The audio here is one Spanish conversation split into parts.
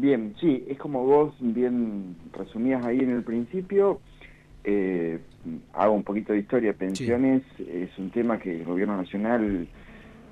Bien, sí, es como vos bien resumías ahí en el principio. Eh, hago un poquito de historia. Pensiones es un tema que el gobierno nacional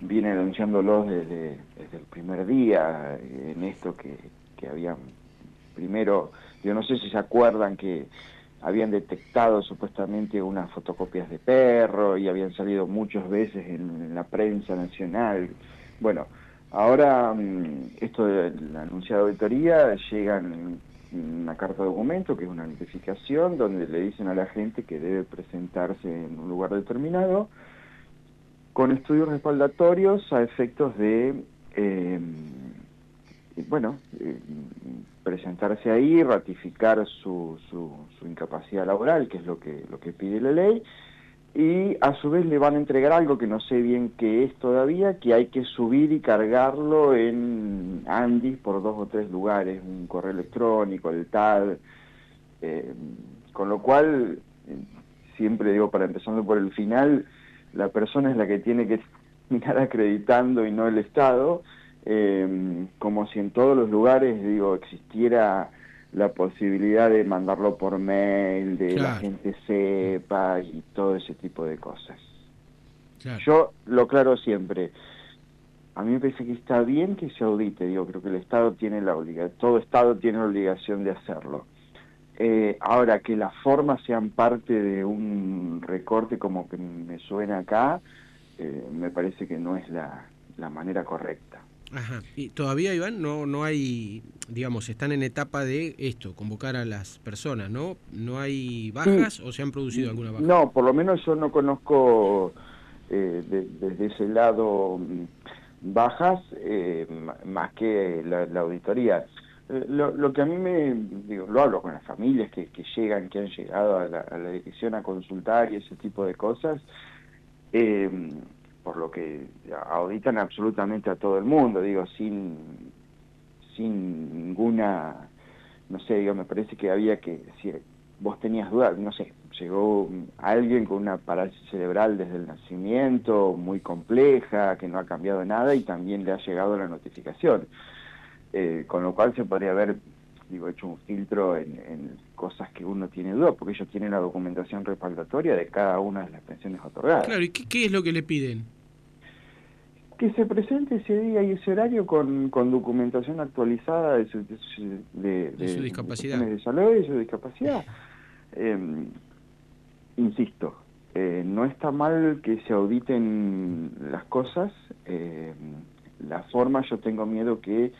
viene denunciándolo desde, desde el primer día en esto que, que habían primero, yo no sé si se acuerdan que habían detectado supuestamente unas fotocopias de perro y habían salido muchas veces en, la prensa nacional. Bueno, ahora mm, esto de la anunciada auditoría llega en una carta de documento, que es una notificación, donde le dicen a la gente que debe presentarse en un lugar determinado con estudios respaldatorios a efectos de, eh, bueno, eh, presentarse ahí, ratificar su, su, incapacidad laboral, que es lo que, lo que pide la ley, y a su vez le van a entregar algo que no sé bien qué es todavía, que hay que subir y cargarlo en Andy por dos o tres lugares, un correo electrónico, el tal, eh, con lo cual, siempre digo, para empezando por el final, la persona es la que tiene que mirar acreditando y no el Estado, eh, como si en todos los lugares, digo, existiera la posibilidad de mandarlo por mail, de la gente sepa y todo ese tipo de cosas. Yo lo claro siempre, a mí me parece que está bien que se audite, digo, creo que el Estado tiene la obligación, todo Estado tiene la obligación de hacerlo. Eh, ahora, que las formas sean parte de un recorte como que me suena acá, eh, me parece que no es la, la manera correcta. Ajá. Y todavía, Iván, no, no hay, digamos, están en etapa de esto, convocar a las personas, ¿no? ¿No hay bajas o se han producido alguna baja? No, por lo menos yo no conozco eh, desde ese lado mm, bajas eh, más que la, auditoría. Eh, lo, que a mí me, digo, lo hablo con las familias que, que llegan, que han llegado a la, a la dirección a consultar y ese tipo de cosas. Eh, por lo que auditan absolutamente a todo el mundo, digo, sin, sin ninguna, no sé, digo, me parece que había que, si vos tenías dudas, no sé, llegó alguien con una parálisis cerebral desde el nacimiento, muy compleja, que no ha cambiado nada y también le ha llegado la notificación. Eh, con lo cual se podría haber digo, hecho un filtro en, cosas que uno tiene dudas, porque ellos tienen la documentación respaldatoria de cada una de las pensiones otorgadas. Claro, ¿y qué, es lo que le piden? Que se presente ese día y ese horario con, con documentación actualizada de su, de, su discapacidad. De, salud y su discapacidad. Em, insisto, eh, no está mal que se auditen las cosas. Em, la forma, yo tengo miedo que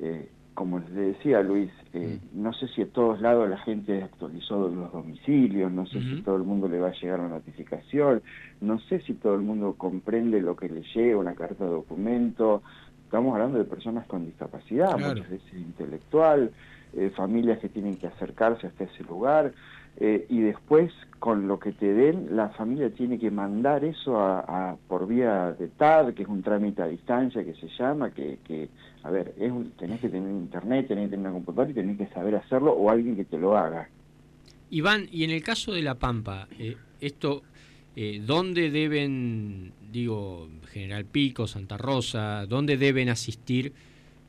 eh, como les decía Luis, eh, mm. no sé si a todos lados la gente actualizó los domicilios, no sé si todo el mundo le va a llegar la notificación, no sé si todo el mundo comprende lo que le llega, una carta de documento. Estamos hablando de personas con discapacidad, muchas veces intelectual, eh, familias que tienen que acercarse hasta ese lugar. Eh, y después con lo que te den, la familia tiene que mandar eso a, por vía de TAD, que es un trámite a distancia que se llama, que, que a ver, es tenés que tener internet, tenés que tener una computadora y tenés que saber hacerlo o alguien que te lo haga. Iván, y en el caso de La Pampa, eh, esto, eh, ¿dónde deben, digo, General Pico, Santa Rosa, dónde deben asistir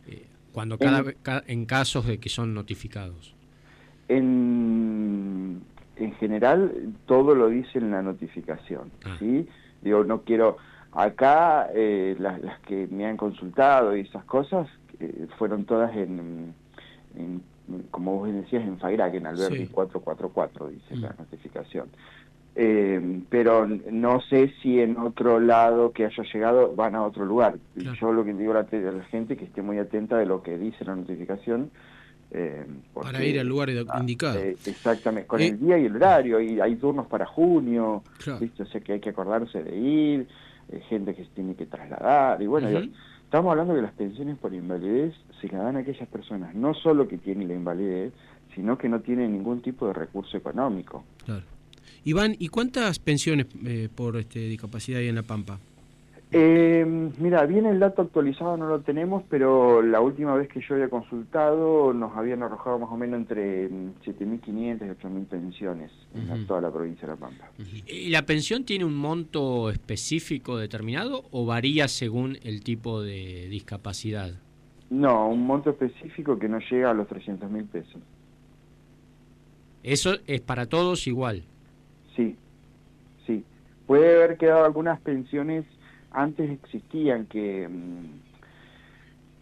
eh, cuando cada, en casos de que son notificados? En, en general, todo lo dice en la notificación, ah. ¿sí? Digo, no quiero... Acá, eh, las, las, que me han consultado y esas cosas, eh, fueron todas en, como vos decías, en FAIRAC, en Alberti 444, dice la notificación. Eh, pero no sé si en otro lado que haya llegado van a otro lugar. Yo lo que digo a la, a la gente que esté muy atenta de lo que dice la notificación, eh, para ir al lugar ah, indicado. Eh, exactamente, con el eh, día y el horario, y hay turnos para junio, o sea que hay que acordarse de ir, gente que se tiene que trasladar, y bueno, estamos hablando de las pensiones por invalidez se la dan a aquellas personas, no solo que tienen la invalidez, sino que no tienen ningún tipo de recurso económico. Claro. Iván, ¿y cuántas pensiones por este, discapacidad hay en La Pampa? Eh, mira, bien el dato actualizado no lo tenemos, pero la última vez que yo había consultado nos habían arrojado más o menos entre 7.500 y 8.000 pensiones en toda la provincia de La Pampa. ¿Y la pensión tiene un monto específico determinado o varía según el tipo de discapacidad? No, un monto específico que no llega a los 300 mil pesos. ¿Eso es para todos igual? Sí, sí. Puede haber quedado algunas pensiones, antes existían que mm,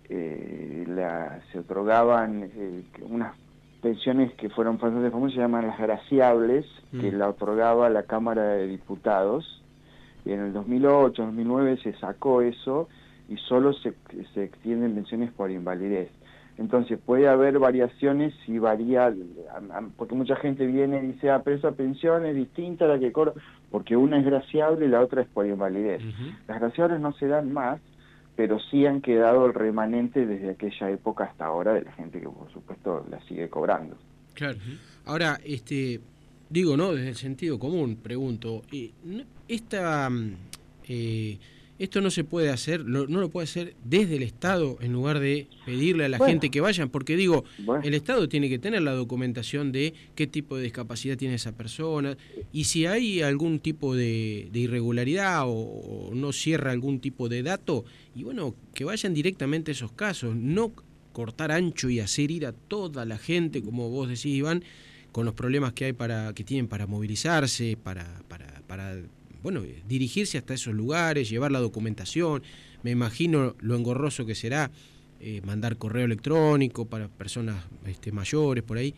eh, la, se otorgaban eh, unas pensiones que fueron bastante famosas, se llaman las graciables, que mm. la otorgaba la Cámara de Diputados. Y en el 2008, 2009 se sacó eso y solo se, se extienden pensiones por invalidez. Entonces puede haber variaciones si varía, porque mucha gente viene y dice, ah, pero esa pensión es distinta a la que cobro, porque una es graciable y la otra es por invalidez. Las graciables no se dan más, pero sí han quedado el remanente desde aquella época hasta ahora de la gente que por supuesto la sigue cobrando. Claro. Ahora, este, digo, ¿no? Desde el sentido común, pregunto, eh, esta... Mm, eh, esto no se puede hacer, no lo puede hacer desde el Estado en lugar de pedirle a la gente que vayan, porque digo, el Estado tiene que tener la documentación de qué tipo de discapacidad tiene esa persona y si hay algún tipo de, irregularidad o, no cierra algún tipo de dato, y bueno, que vayan directamente a esos casos, no cortar ancho y hacer ir a toda la gente, como vos decís, Iván, con los problemas que hay para que tienen para movilizarse, para, para, para bueno, dirigirse hasta esos lugares, llevar la documentación, me imagino lo engorroso que será eh, mandar correo electrónico para personas este, mayores por ahí.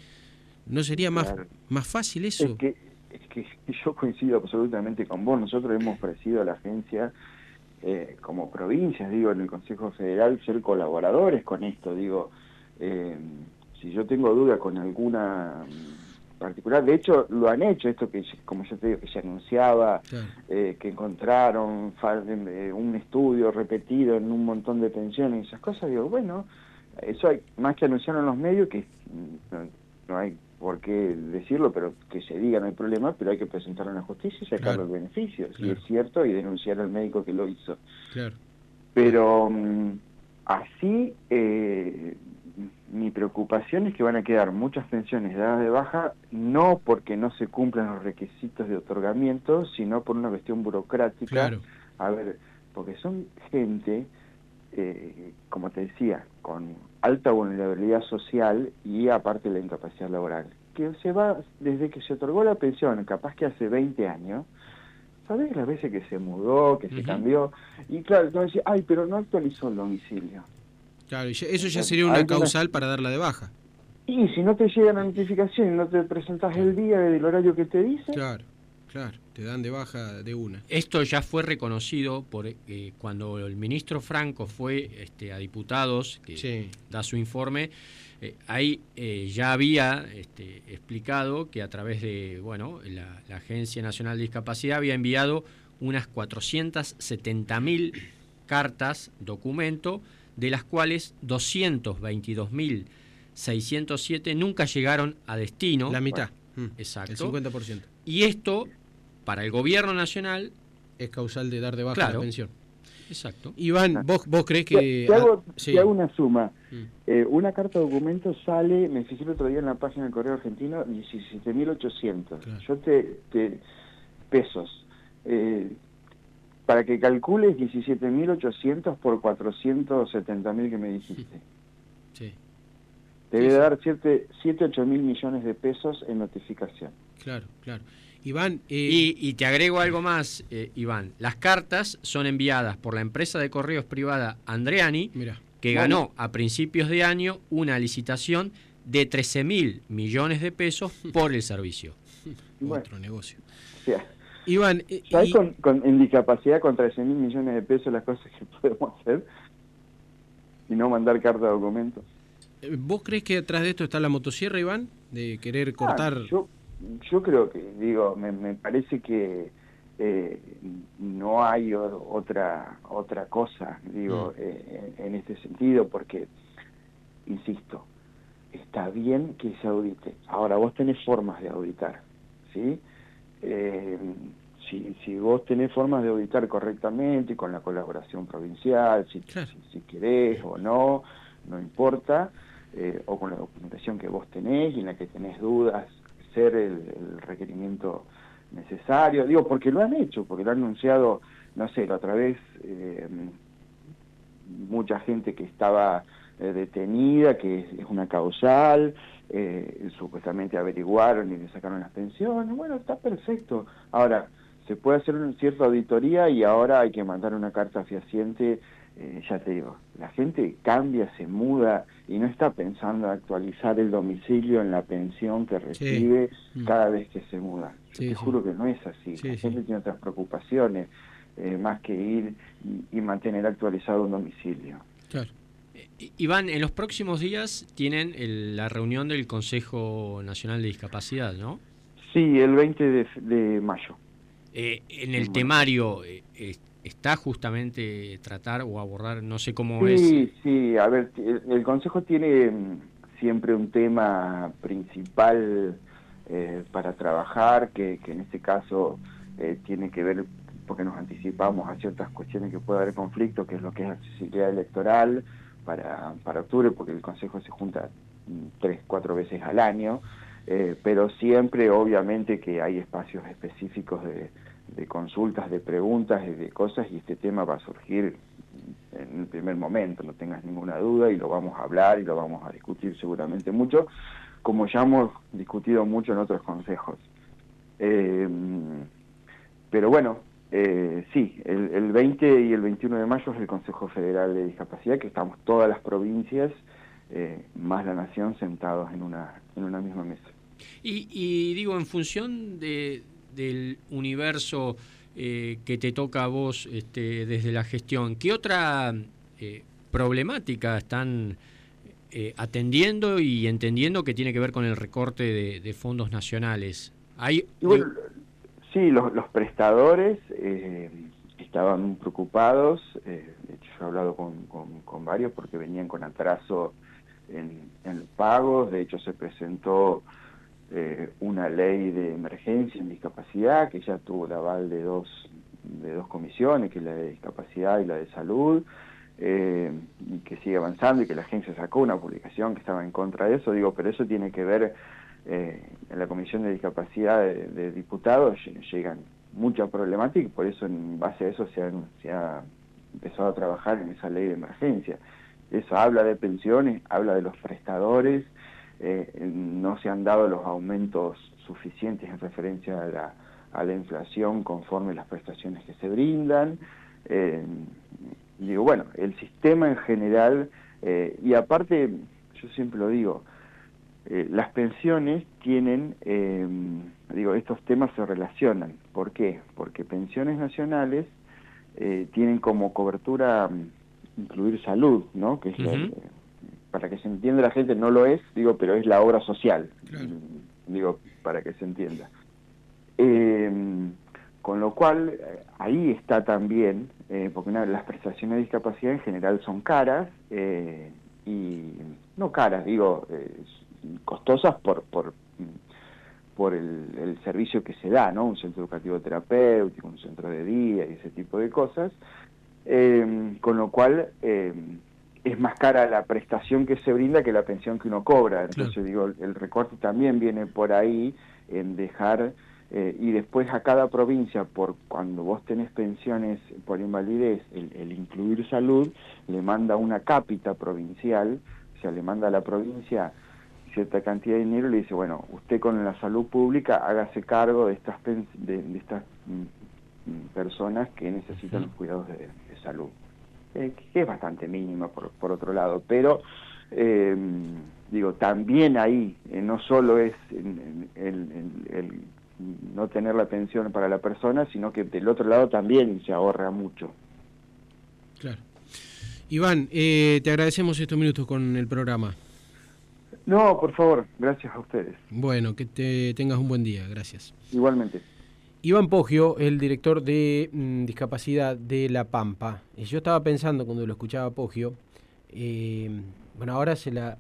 ¿No sería más, más fácil eso? Es que, es que yo coincido absolutamente con vos. Nosotros hemos ofrecido a la agencia, eh, como provincias, digo, en el Consejo Federal, ser colaboradores con esto. Digo, eh, si yo tengo duda con alguna particular. De hecho, lo han hecho, esto que, como yo te digo, que se anunciaba, eh, que encontraron eh, un estudio repetido en un montón de pensiones y esas cosas. Digo, bueno, eso hay más que anunciaron los medios, que no, hay por qué decirlo, pero que se diga no hay problema, pero hay que presentarlo a la justicia y sacar los beneficios, si es cierto, y denunciar al médico que lo hizo. Pero mm, así... Eh, preocupación es que van a quedar muchas pensiones dadas de baja, no porque no se cumplan los requisitos de otorgamiento, sino por una cuestión burocrática. A ver, porque son gente, eh, como te decía, con alta vulnerabilidad social y aparte la incapacidad laboral, que se va desde que se otorgó la pensión, capaz que hace 20 años, ¿sabes las veces que se mudó, que se cambió? Y claro, entonces, ay, pero no actualizó el domicilio. Claro, eso ya sería una causal para darla de baja. Y si no te llega la notificación y no te presentas el día del horario que te dice. Claro, claro, te dan de baja de una. Esto ya fue reconocido por eh, cuando el ministro Franco fue este, a diputados, que da su informe. Eh, ahí eh, ya había este, explicado que a través de bueno la, la Agencia Nacional de Discapacidad había enviado unas 470 mil cartas, documento, de las cuales 222.607 nunca llegaron a destino. La mitad. Mm. Exacto. El 50%. Y esto, para el gobierno nacional... Es causal de dar de baja la pensión. Exacto. Iván, ¿vos, vos crees que...? Te hago, hago una suma. Mm. Eh, una carta de documento sale, me fijé el otro día en la página del Correo Argentino, 17.800. Yo te, te... pesos. Eh, para que calcules 17.800 por 470.000 que me dijiste. Sí. Debe dar 7, 8 mil millones de pesos en notificación. Claro, claro. Iván. Eh, y, te agrego algo más, eh, Iván. Las cartas son enviadas por la empresa de correos privada Andreani, que ganó a principios de año una licitación de 13 mil millones de pesos por el servicio. Otro negocio. Iván, eh, ¿sabes con, con, en discapacidad con 13 mil millones de pesos las cosas que podemos hacer? Y no mandar carta de documentos. Eh, ¿Vos crees que detrás de esto está la motosierra, Iván? De querer ah, cortar... yo, yo creo que, digo, me, me parece que eh, no hay otra otra cosa, digo, mm. en, este sentido, porque, insisto, está bien que se audite. Ahora, vos tenés formas de auditar, ¿sí? Eh, si, si vos tenés formas de auditar correctamente, con la colaboración provincial, si, si, querés o no, no importa, eh, o con la documentación que vos tenés y en la que tenés dudas, ser el, requerimiento necesario, digo, porque lo han hecho, porque lo han anunciado, no sé, la otra vez, eh, mucha gente que estaba detenida, que es, una causal, supuestamente averiguaron y le sacaron las pensiones, bueno, está perfecto. Ahora, se puede hacer una cierta auditoría y ahora hay que mandar una carta fehaciente, eh, ya te digo, la gente cambia, se muda y no está pensando actualizar el domicilio en la pensión que recibe mm. cada vez que se muda. te juro que no es así. la gente tiene otras preocupaciones eh, más que ir y, mantener actualizado un domicilio. Claro. Eh, Iván, en los próximos días tienen la reunión del Consejo Nacional de Discapacidad, ¿no? Sí, el 20 de mayo. Eh, en el temario eh, está justamente tratar o abordar, no sé cómo es. Sí, sí, a ver, el, Consejo tiene mm, siempre un tema principal eh, para trabajar, que, en este caso tiene que ver, porque nos anticipamos a ciertas cuestiones que puede haber conflicto, que es lo que es accesibilidad electoral para, para octubre, porque el Consejo se junta tres, cuatro veces al año. Eh, pero siempre obviamente que hay espacios específicos de, consultas, de preguntas y de cosas y este tema va a surgir en el primer momento, no tengas ninguna duda y lo vamos a hablar y lo vamos a discutir seguramente mucho, como ya hemos discutido mucho en otros consejos. Eh, pero bueno, eh, sí, el, el 20 y el 21 de mayo es el Consejo Federal de Discapacidad, que estamos todas las provincias eh, más la nación sentados en una, en una misma mesa. Y, digo, en función de, del universo eh, que te toca a vos este, desde la gestión, ¿qué otra eh, problemática están eh, atendiendo y entendiendo que tiene que ver con el recorte de, fondos nacionales? Hay, sí, los, los prestadores estaban preocupados, de hecho yo he hablado con, con, varios porque venían con atraso en, en pagos, de hecho se presentó eh, una ley de emergencia en discapacidad que ya tuvo el aval de dos, de dos comisiones, que es la de discapacidad y la de salud, eh, y que sigue avanzando y que la agencia sacó una publicación que estaba en contra de eso, digo, pero eso tiene que ver, eh, en la comisión de discapacidad de, diputados llegan muchas problemáticas por eso en base a eso se ha, se ha empezado a trabajar en esa ley de emergencia. Eso habla de pensiones, habla de los prestadores, eh, no se han dado los aumentos suficientes en referencia a la, a la inflación conforme las prestaciones que se brindan. Eh, digo, bueno, el sistema en general, eh, y aparte, yo siempre lo digo, las pensiones tienen, digo, estos temas se relacionan. ¿Por qué? Porque pensiones nacionales tienen como cobertura mm, incluir salud, ¿no? Que es para que se entienda la gente, no lo es, digo, pero es la obra social, digo, para que se entienda. Eh, con lo cual, eh, ahí está también, eh, porque una, las prestaciones de discapacidad en general son caras, y no caras, digo, costosas por, por, por el, servicio que se da, ¿no? Un centro educativo terapéutico, un centro de día y ese tipo de cosas, con lo cual es más cara la prestación que se brinda que la pensión que uno cobra. Entonces digo, el recorte también viene por ahí en dejar eh, y después a cada provincia, por cuando vos tenés pensiones por invalidez, el, incluir salud, le manda una cápita provincial, o sea, le manda a la provincia cierta cantidad de dinero y le dice, bueno, usted con la salud pública hágase cargo de estas, de, estas mm, mm, personas que necesitan los cuidados de salud. Eh, que es bastante mínima por, por otro lado, pero eh, digo, también ahí eh, no solo es el, no tener la pensión para la persona, sino que del otro lado también se ahorra mucho. Claro. Iván, te agradecemos estos minutos con el programa. No, por favor, gracias a ustedes. Bueno, que te tengas un buen día, gracias. Igualmente. Iván Pogio, el director de mm, discapacidad de La Pampa. Yo estaba pensando cuando lo escuchaba Pogio, eh, bueno, ahora se la